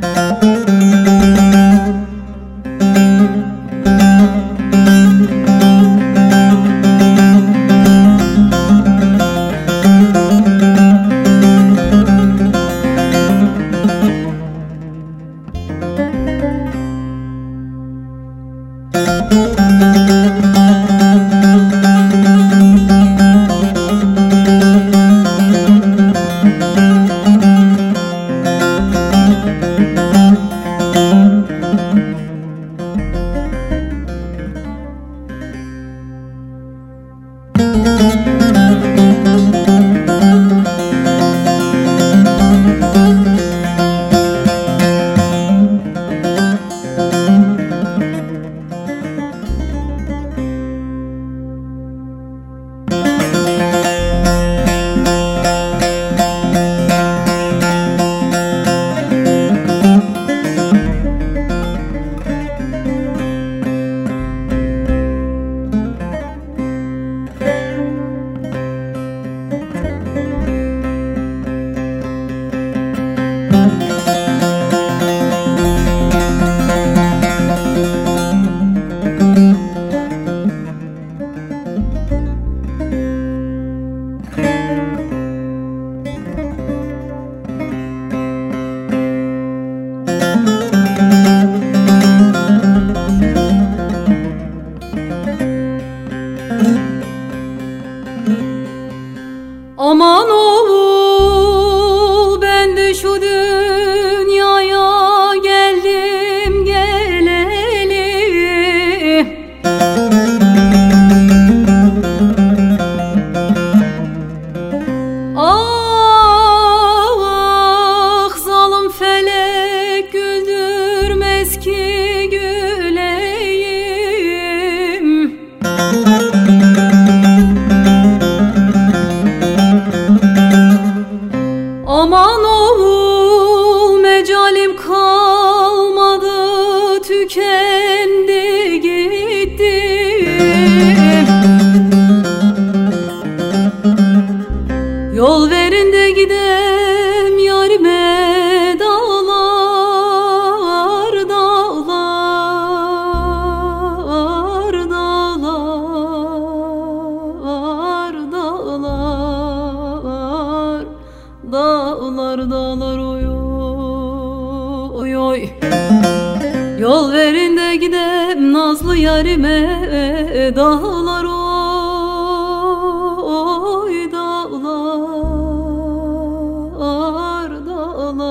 Música Aman ol Yol verin de gidem yarime dağlar dağlar dağlar dağlar dağlar dağlar oy oy oy. Yol verin de gidem nazlı yarime dağlar oy.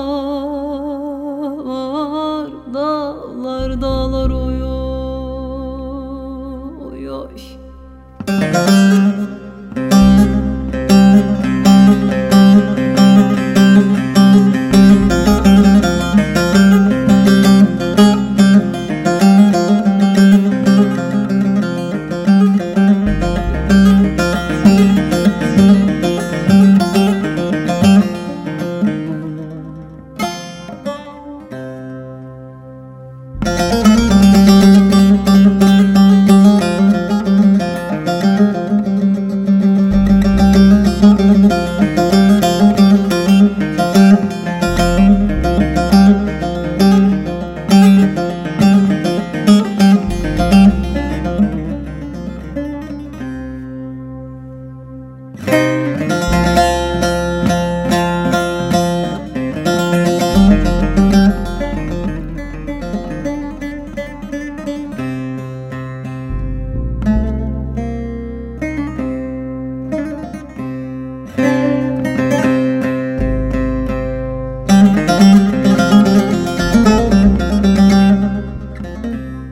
Oh.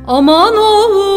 Aman oğlum.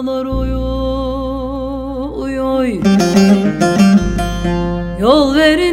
analar oy oy Yol verin